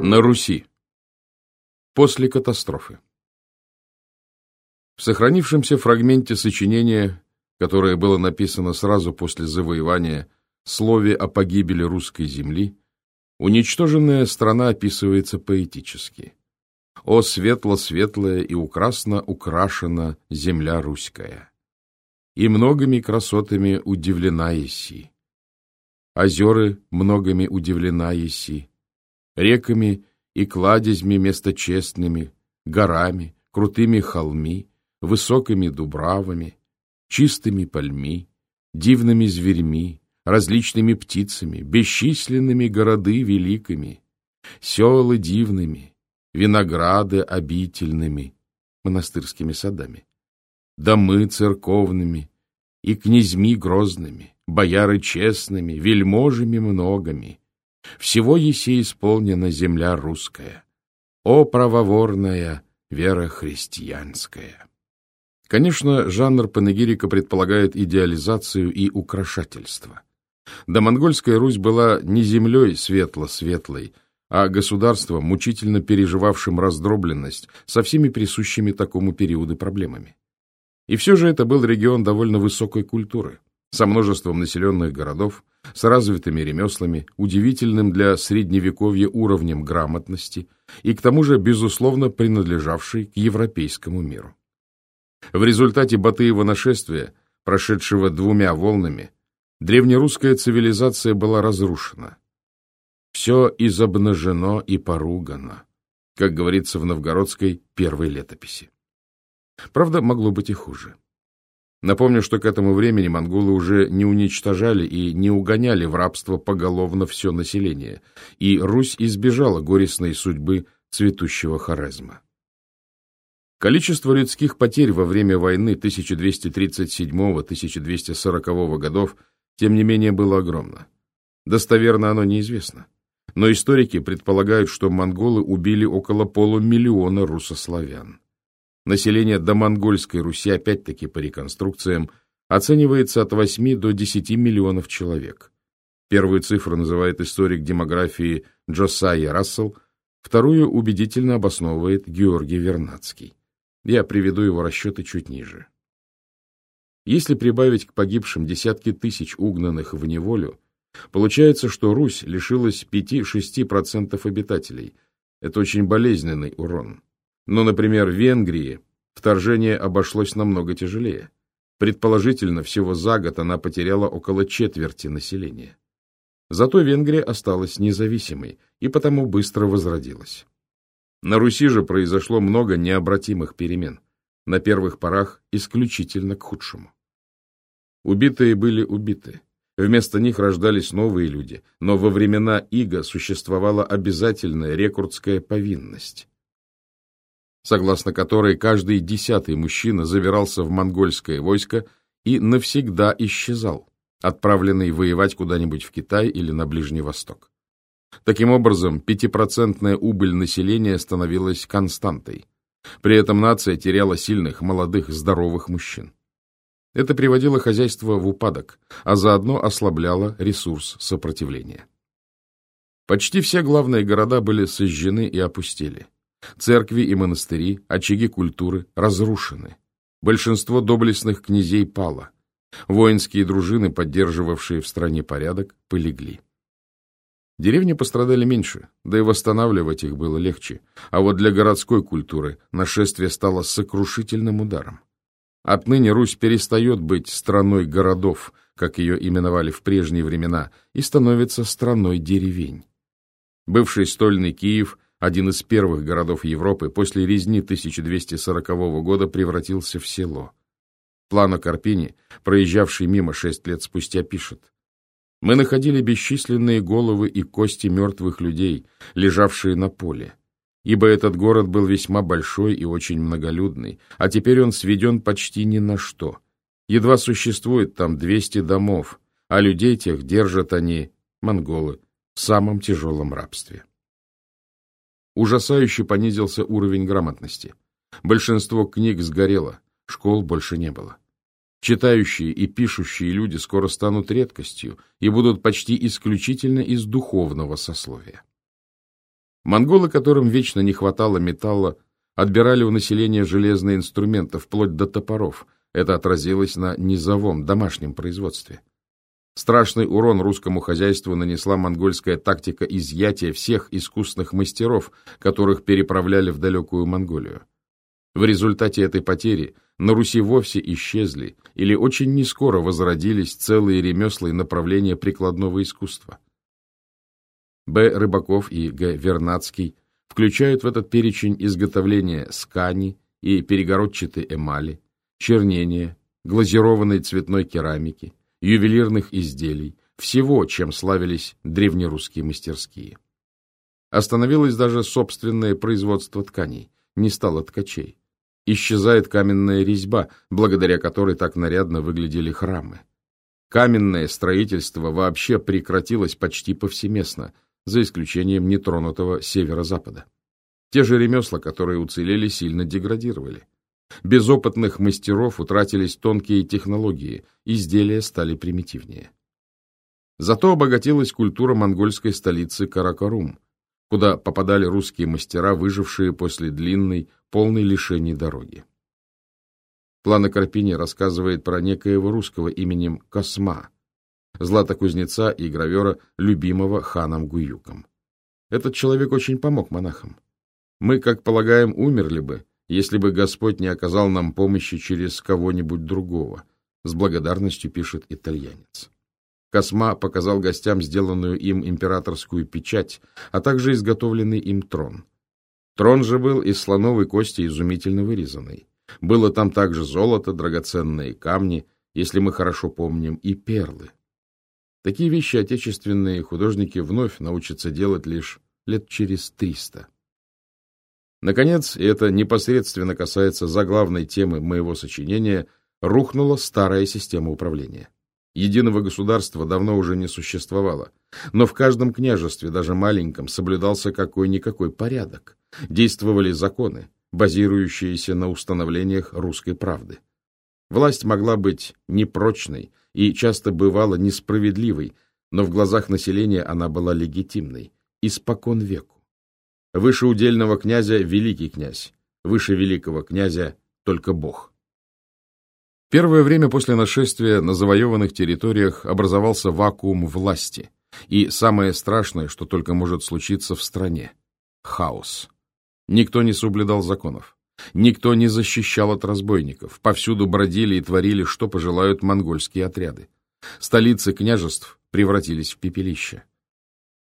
На Руси. После катастрофы. В сохранившемся фрагменте сочинения, которое было написано сразу после завоевания, слове о погибели русской земли, уничтоженная страна описывается поэтически. «О светло-светлая и украсно украшена земля русская! И многими красотами удивлена еси. Озеры многими удивлена еси, реками и кладезьми месточестными, горами, крутыми холми, высокими дубравами, чистыми пальми, дивными зверьми, различными птицами, бесчисленными городы великими, селы дивными, винограды обительными, монастырскими садами, домы церковными и князьми грозными, бояры честными, вельможами многими, всего еси исполнена земля русская. О, правоворная вера христианская! Конечно, жанр панегирика предполагает идеализацию и украшательство. Да монгольская Русь была не землей светло-светлой, а государством, мучительно переживавшим раздробленность со всеми присущими такому периоду проблемами. И все же это был регион довольно высокой культуры, со множеством населенных городов, с развитыми ремеслами, удивительным для средневековья уровнем грамотности и к тому же, безусловно, принадлежавший к европейскому миру. В результате Батыева нашествия, прошедшего двумя волнами, древнерусская цивилизация была разрушена. Все изобнажено и поругано, как говорится в новгородской первой летописи. Правда, могло быть и хуже. Напомню, что к этому времени монголы уже не уничтожали и не угоняли в рабство поголовно все население, и Русь избежала горестной судьбы цветущего Хорезма. Количество людских потерь во время войны 1237-1240 годов, тем не менее, было огромно. Достоверно оно неизвестно. Но историки предполагают, что монголы убили около полумиллиона русославян. Население домонгольской Руси, опять-таки по реконструкциям, оценивается от 8 до 10 миллионов человек. Первую цифру называет историк демографии Джосайя Рассел, вторую убедительно обосновывает Георгий Вернадский. Я приведу его расчеты чуть ниже. Если прибавить к погибшим десятки тысяч угнанных в неволю, получается, что Русь лишилась 5-6% обитателей. Это очень болезненный урон. Но, например, в Венгрии вторжение обошлось намного тяжелее. Предположительно, всего за год она потеряла около четверти населения. Зато Венгрия осталась независимой и потому быстро возродилась. На Руси же произошло много необратимых перемен, на первых порах исключительно к худшему. Убитые были убиты. Вместо них рождались новые люди, но во времена Иго существовала обязательная рекордская повинность согласно которой каждый десятый мужчина забирался в монгольское войско и навсегда исчезал, отправленный воевать куда-нибудь в Китай или на Ближний Восток. Таким образом, пятипроцентная убыль населения становилась константой. При этом нация теряла сильных, молодых, здоровых мужчин. Это приводило хозяйство в упадок, а заодно ослабляло ресурс сопротивления. Почти все главные города были сожжены и опустели. Церкви и монастыри, очаги культуры разрушены. Большинство доблестных князей пало. Воинские дружины, поддерживавшие в стране порядок, полегли. Деревни пострадали меньше, да и восстанавливать их было легче. А вот для городской культуры нашествие стало сокрушительным ударом. Отныне Русь перестает быть страной городов, как ее именовали в прежние времена, и становится страной деревень. Бывший стольный Киев один из первых городов Европы, после резни 1240 года превратился в село. Плано Карпини, проезжавший мимо шесть лет спустя, пишет. «Мы находили бесчисленные головы и кости мертвых людей, лежавшие на поле. Ибо этот город был весьма большой и очень многолюдный, а теперь он сведен почти ни на что. Едва существует там 200 домов, а людей тех держат они, монголы, в самом тяжелом рабстве. Ужасающе понизился уровень грамотности. Большинство книг сгорело, школ больше не было. Читающие и пишущие люди скоро станут редкостью и будут почти исключительно из духовного сословия. Монголы, которым вечно не хватало металла, отбирали у населения железные инструменты, вплоть до топоров. Это отразилось на низовом, домашнем производстве. Страшный урон русскому хозяйству нанесла монгольская тактика изъятия всех искусных мастеров, которых переправляли в далекую Монголию. В результате этой потери на Руси вовсе исчезли или очень нескоро возродились целые ремесла и направления прикладного искусства. Б. Рыбаков и Г. Вернадский включают в этот перечень изготовление скани и перегородчатой эмали, чернения, глазированной цветной керамики, ювелирных изделий, всего, чем славились древнерусские мастерские. Остановилось даже собственное производство тканей, не стало ткачей. Исчезает каменная резьба, благодаря которой так нарядно выглядели храмы. Каменное строительство вообще прекратилось почти повсеместно, за исключением нетронутого северо-запада. Те же ремесла, которые уцелели, сильно деградировали. Без опытных мастеров утратились тонкие технологии, изделия стали примитивнее. Зато обогатилась культура монгольской столицы Каракарум, куда попадали русские мастера, выжившие после длинной, полной лишений дороги. Плана Карпини рассказывает про некоего русского именем Косма, златокузнеца и гравера, любимого ханом Гуюком. Этот человек очень помог монахам. Мы, как полагаем, умерли бы, если бы Господь не оказал нам помощи через кого-нибудь другого, с благодарностью пишет итальянец. Косма показал гостям сделанную им императорскую печать, а также изготовленный им трон. Трон же был из слоновой кости изумительно вырезанный. Было там также золото, драгоценные камни, если мы хорошо помним, и перлы. Такие вещи отечественные художники вновь научатся делать лишь лет через триста. Наконец, и это непосредственно касается заглавной темы моего сочинения, рухнула старая система управления. Единого государства давно уже не существовало, но в каждом княжестве, даже маленьком, соблюдался какой-никакой порядок. Действовали законы, базирующиеся на установлениях русской правды. Власть могла быть непрочной и часто бывала несправедливой, но в глазах населения она была легитимной, испокон веку. Выше удельного князя — великий князь, выше великого князя — только Бог. Первое время после нашествия на завоеванных территориях образовался вакуум власти, и самое страшное, что только может случиться в стране — хаос. Никто не соблюдал законов. Никто не защищал от разбойников. Повсюду бродили и творили, что пожелают монгольские отряды. Столицы княжеств превратились в пепелище.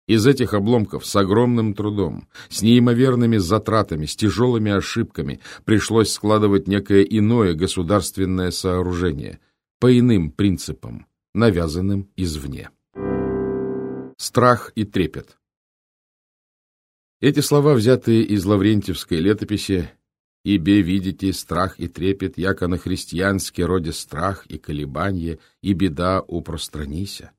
Из этих обломков с огромным трудом, с неимоверными затратами, с тяжелыми ошибками пришлось складывать некое иное государственное сооружение по иным принципам, навязанным извне. Страх и трепет Эти слова, взятые из Лаврентьевской летописи «Ибе видите страх и трепет, яко на христианский роде страх и колебанье, и беда упространися»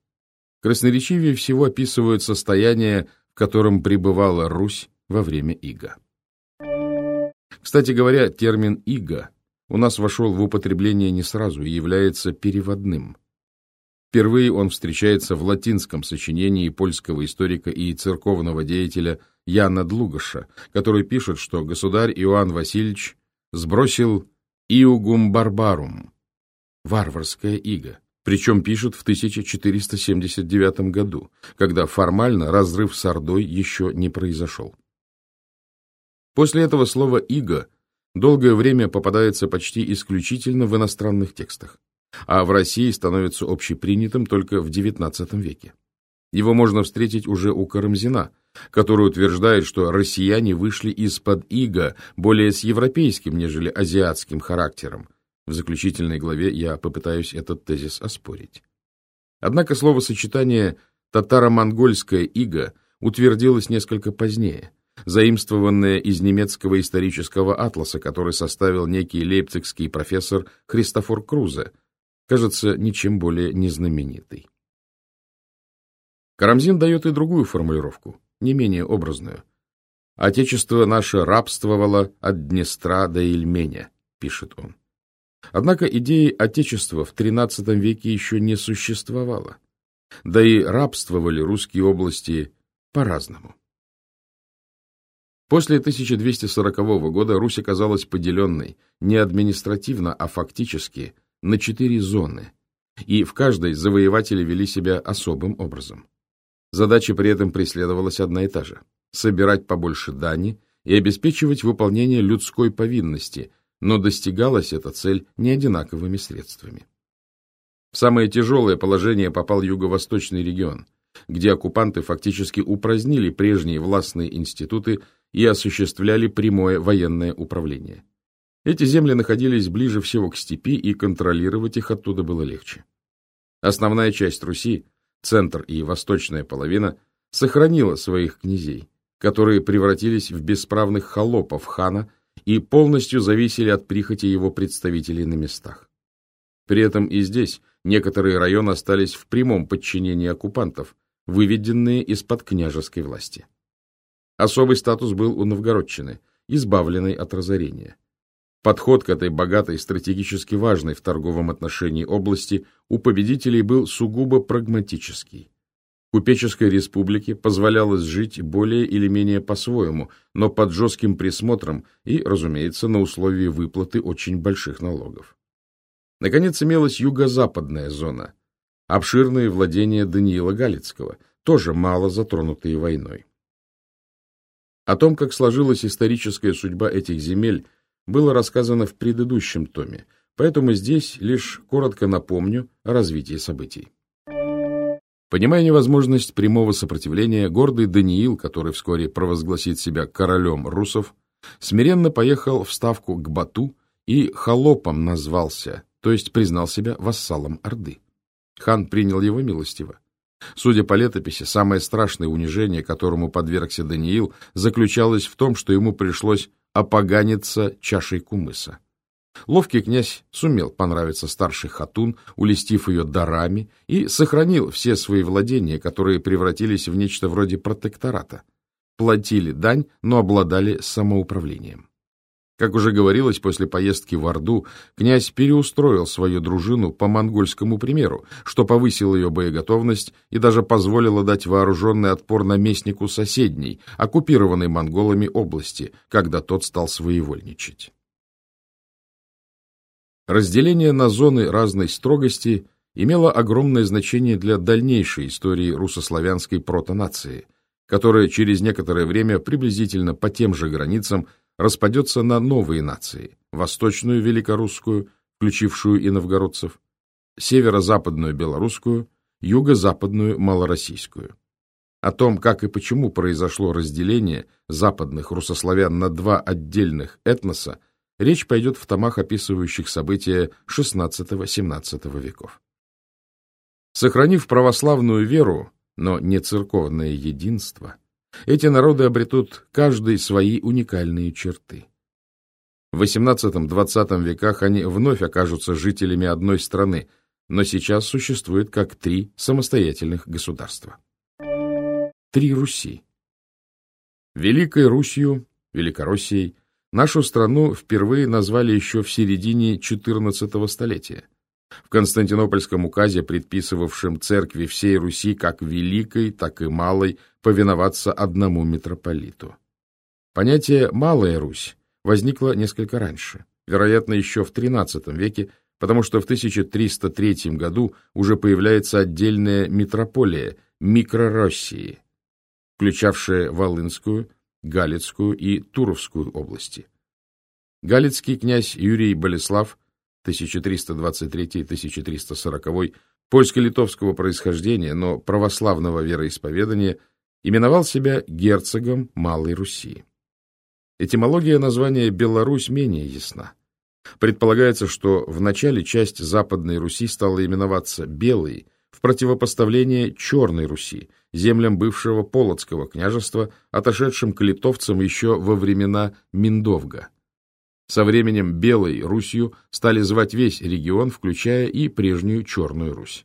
красноречивее всего описывают состояние, в котором пребывала Русь во время Ига. Кстати говоря, термин «иго» у нас вошел в употребление не сразу и является переводным. Впервые он встречается в латинском сочинении польского историка и церковного деятеля Яна Длугаша, который пишет, что государь Иоанн Васильевич сбросил «иугум барбарум» — варварское иго, причем пишет в 1479 году, когда формально разрыв с Ордой еще не произошел. После этого слово «иго» долгое время попадается почти исключительно в иностранных текстах, а в России становится общепринятым только в XIX веке. Его можно встретить уже у Карамзина, который утверждает, что россияне вышли из-под иго более с европейским, нежели азиатским характером, в заключительной главе я попытаюсь этот тезис оспорить. Однако словосочетание «татаро-монгольская ига» утвердилось несколько позднее, заимствованное из немецкого исторического атласа, который составил некий лейпцигский профессор Христофор Крузе, кажется, ничем более незнаменитый. Карамзин дает и другую формулировку, не менее образную. «Отечество наше рабствовало от Днестра до Ильменя», — пишет он. Однако идеи Отечества в XIII веке еще не существовало, да и рабствовали русские области по-разному. После 1240 года Русь оказалась поделенной не административно, а фактически на четыре зоны, и в каждой завоеватели вели себя особым образом. Задача при этом преследовалась одна и та же – собирать побольше дани и обеспечивать выполнение людской повинности, но достигалась эта цель не одинаковыми средствами. В самое тяжелое положение попал юго-восточный регион, где оккупанты фактически упразднили прежние властные институты и осуществляли прямое военное управление. Эти земли находились ближе всего к степи, и контролировать их оттуда было легче. Основная часть Руси, центр и восточная половина, сохранила своих князей, которые превратились в бесправных холопов хана и полностью зависели от прихоти его представителей на местах. При этом и здесь некоторые районы остались в прямом подчинении оккупантов, выведенные из-под княжеской власти. Особый статус был у Новгородчины, избавленной от разорения. Подход к этой богатой, стратегически важной в торговом отношении области у победителей был сугубо прагматический. Купеческой республике позволялось жить более или менее по-своему, но под жестким присмотром и, разумеется, на условии выплаты очень больших налогов. Наконец, имелась юго-западная зона, обширные владения Даниила Галицкого, тоже мало затронутые войной. О том, как сложилась историческая судьба этих земель, было рассказано в предыдущем томе, поэтому здесь лишь коротко напомню о развитии событий. Понимая невозможность прямого сопротивления, гордый Даниил, который вскоре провозгласит себя королем русов, смиренно поехал в ставку к Бату и холопом назвался, то есть признал себя вассалом Орды. Хан принял его милостиво. Судя по летописи, самое страшное унижение, которому подвергся Даниил, заключалось в том, что ему пришлось опоганиться чашей кумыса. Ловкий князь сумел понравиться старший хатун, улестив ее дарами, и сохранил все свои владения, которые превратились в нечто вроде протектората. Платили дань, но обладали самоуправлением. Как уже говорилось, после поездки в Орду князь переустроил свою дружину по монгольскому примеру, что повысило ее боеготовность и даже позволило дать вооруженный отпор наместнику соседней, оккупированной монголами области, когда тот стал своевольничать. Разделение на зоны разной строгости имело огромное значение для дальнейшей истории русославянской протонации, которая через некоторое время приблизительно по тем же границам распадется на новые нации – восточную великорусскую, включившую и новгородцев, северо-западную белорусскую, юго-западную малороссийскую. О том, как и почему произошло разделение западных русославян на два отдельных этноса, речь пойдет в томах, описывающих события XVI-XVII веков. Сохранив православную веру, но не церковное единство – эти народы обретут каждый свои уникальные черты. В XVIII-XX веках они вновь окажутся жителями одной страны, но сейчас существует как три самостоятельных государства. Три Руси. Великой Русью, Великороссией, нашу страну впервые назвали еще в середине XIV столетия. В Константинопольском указе, предписывавшем церкви всей Руси как великой, так и малой, повиноваться одному митрополиту. Понятие «малая Русь» возникло несколько раньше, вероятно, еще в XIII веке, потому что в 1303 году уже появляется отдельная митрополия Микророссии, включавшая Волынскую, Галицкую и Туровскую области. Галицкий князь Юрий Болеслав 1323-1340 польско-литовского происхождения, но православного вероисповедания, именовал себя герцогом Малой Руси. Этимология названия Беларусь менее ясна. Предполагается, что в начале часть Западной Руси стала именоваться Белой в противопоставление Черной Руси, землям бывшего Полоцкого княжества, отошедшим к литовцам еще во времена Миндовга. Со временем Белой Русью стали звать весь регион, включая и прежнюю Черную Русь.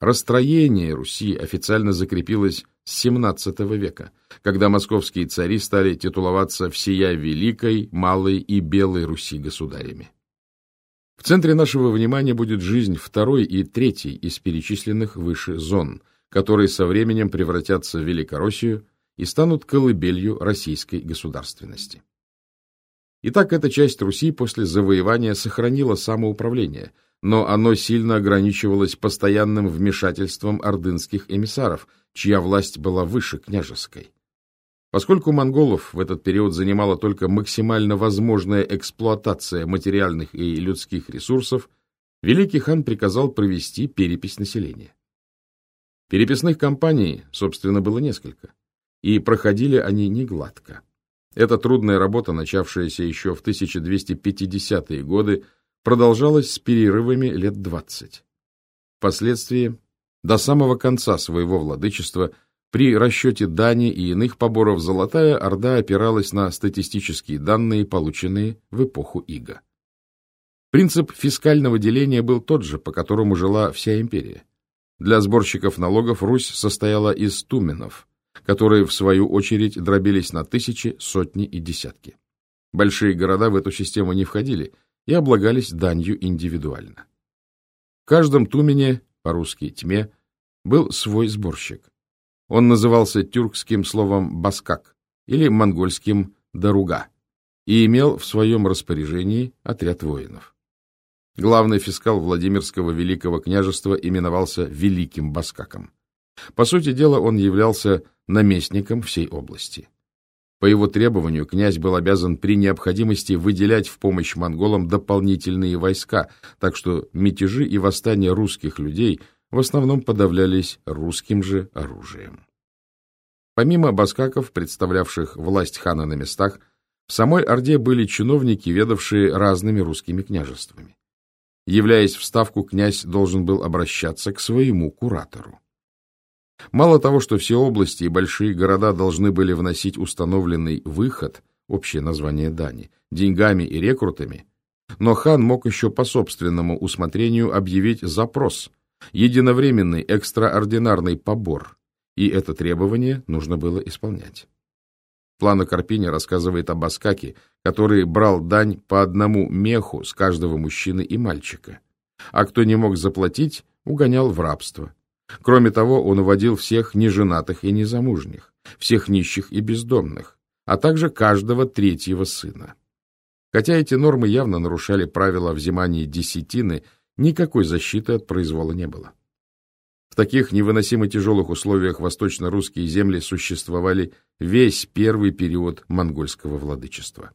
Расстроение Руси официально закрепилось с XVII века, когда московские цари стали титуловаться всея Великой, Малой и Белой Руси государями. В центре нашего внимания будет жизнь второй и третьей из перечисленных выше зон, которые со временем превратятся в Великороссию и станут колыбелью российской государственности. Итак, эта часть Руси после завоевания сохранила самоуправление, но оно сильно ограничивалось постоянным вмешательством ордынских эмиссаров, чья власть была выше княжеской. Поскольку монголов в этот период занимала только максимально возможная эксплуатация материальных и людских ресурсов, Великий хан приказал провести перепись населения. Переписных кампаний, собственно, было несколько, и проходили они не гладко. Эта трудная работа, начавшаяся еще в 1250-е годы, продолжалась с перерывами лет 20. Впоследствии, до самого конца своего владычества, при расчете дани и иных поборов Золотая Орда опиралась на статистические данные, полученные в эпоху Ига. Принцип фискального деления был тот же, по которому жила вся империя. Для сборщиков налогов Русь состояла из туменов, которые, в свою очередь, дробились на тысячи, сотни и десятки. Большие города в эту систему не входили и облагались данью индивидуально. В каждом тумене, по-русски тьме, был свой сборщик. Он назывался тюркским словом «баскак» или монгольским «даруга» и имел в своем распоряжении отряд воинов. Главный фискал Владимирского Великого княжества именовался Великим Баскаком. По сути дела, он являлся наместником всей области. По его требованию князь был обязан при необходимости выделять в помощь монголам дополнительные войска, так что мятежи и восстания русских людей – в основном подавлялись русским же оружием. Помимо баскаков, представлявших власть хана на местах, в самой Орде были чиновники, ведавшие разными русскими княжествами. Являясь в Ставку, князь должен был обращаться к своему куратору. Мало того, что все области и большие города должны были вносить установленный выход, общее название дани, деньгами и рекрутами, но хан мог еще по собственному усмотрению объявить запрос – единовременный экстраординарный побор, и это требование нужно было исполнять. Плана Карпини рассказывает об Аскаке, который брал дань по одному меху с каждого мужчины и мальчика, а кто не мог заплатить, угонял в рабство. Кроме того, он уводил всех неженатых и незамужних, всех нищих и бездомных, а также каждого третьего сына. Хотя эти нормы явно нарушали правила взимания десятины Никакой защиты от произвола не было. В таких невыносимо тяжелых условиях восточно-русские земли существовали весь первый период монгольского владычества.